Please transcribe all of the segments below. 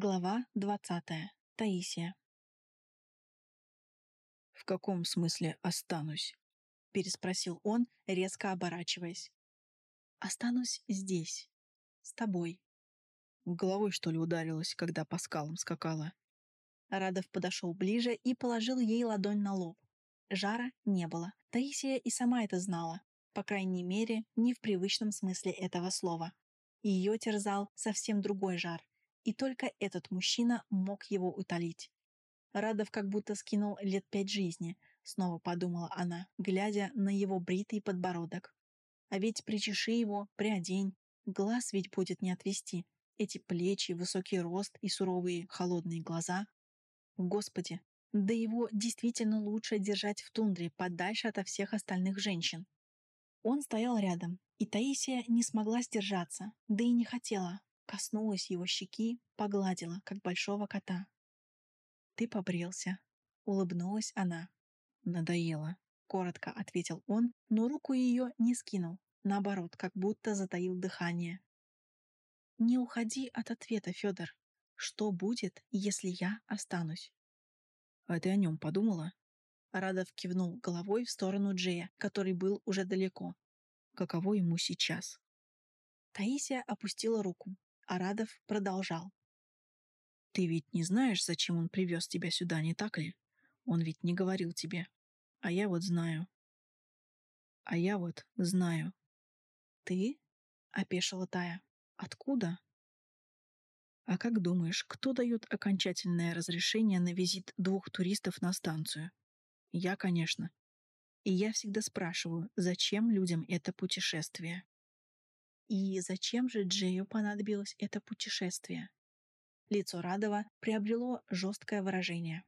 Глава 20. Таисия. «В каком смысле останусь?» — переспросил он, резко оборачиваясь. «Останусь здесь. С тобой». Головой, что ли, ударилась, когда по скалам скакала. Радов подошел ближе и положил ей ладонь на лоб. Жара не было. Таисия и сама это знала. По крайней мере, не в привычном смысле этого слова. Ее терзал совсем другой жар, и только этот мужчина мог его утолить. Радов как будто скинул лет пять жизни, снова подумала она, глядя на его бритый подбородок. А ведь причеши его, приодень, глаз ведь будет не отвести. Эти плечи, высокий рост и суровые холодные глаза. Господи, да его действительно лучше держать в тундре, подальше ото всех остальных женщин. Он стоял рядом, и Таисия не смогла сдержаться, да и не хотела. Коснулась его щеки, погладила, как большого кота. «Ты побрился», — улыбнулась она. «Надоело», — коротко ответил он, но руку ее не скинул, наоборот, как будто затаил дыхание. «Не уходи от ответа, Федор. Что будет, если я останусь?» «А ты о нем подумала?» Радов кивнул головой в сторону Джея, который был уже далеко. Каково ему сейчас? Таисия опустила руку, а Радов продолжал. «Ты ведь не знаешь, зачем он привез тебя сюда, не так ли? Он ведь не говорил тебе. А я вот знаю. А я вот знаю». «Ты?» — опешила Тая. «Откуда?» «А как думаешь, кто дает окончательное разрешение на визит двух туристов на станцию?» Я, конечно. И я всегда спрашиваю, зачем людям это путешествие? И зачем же Джею понадобилось это путешествие? Лицо Радова приобрело жесткое выражение.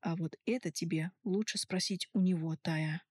А вот это тебе лучше спросить у него, Тая.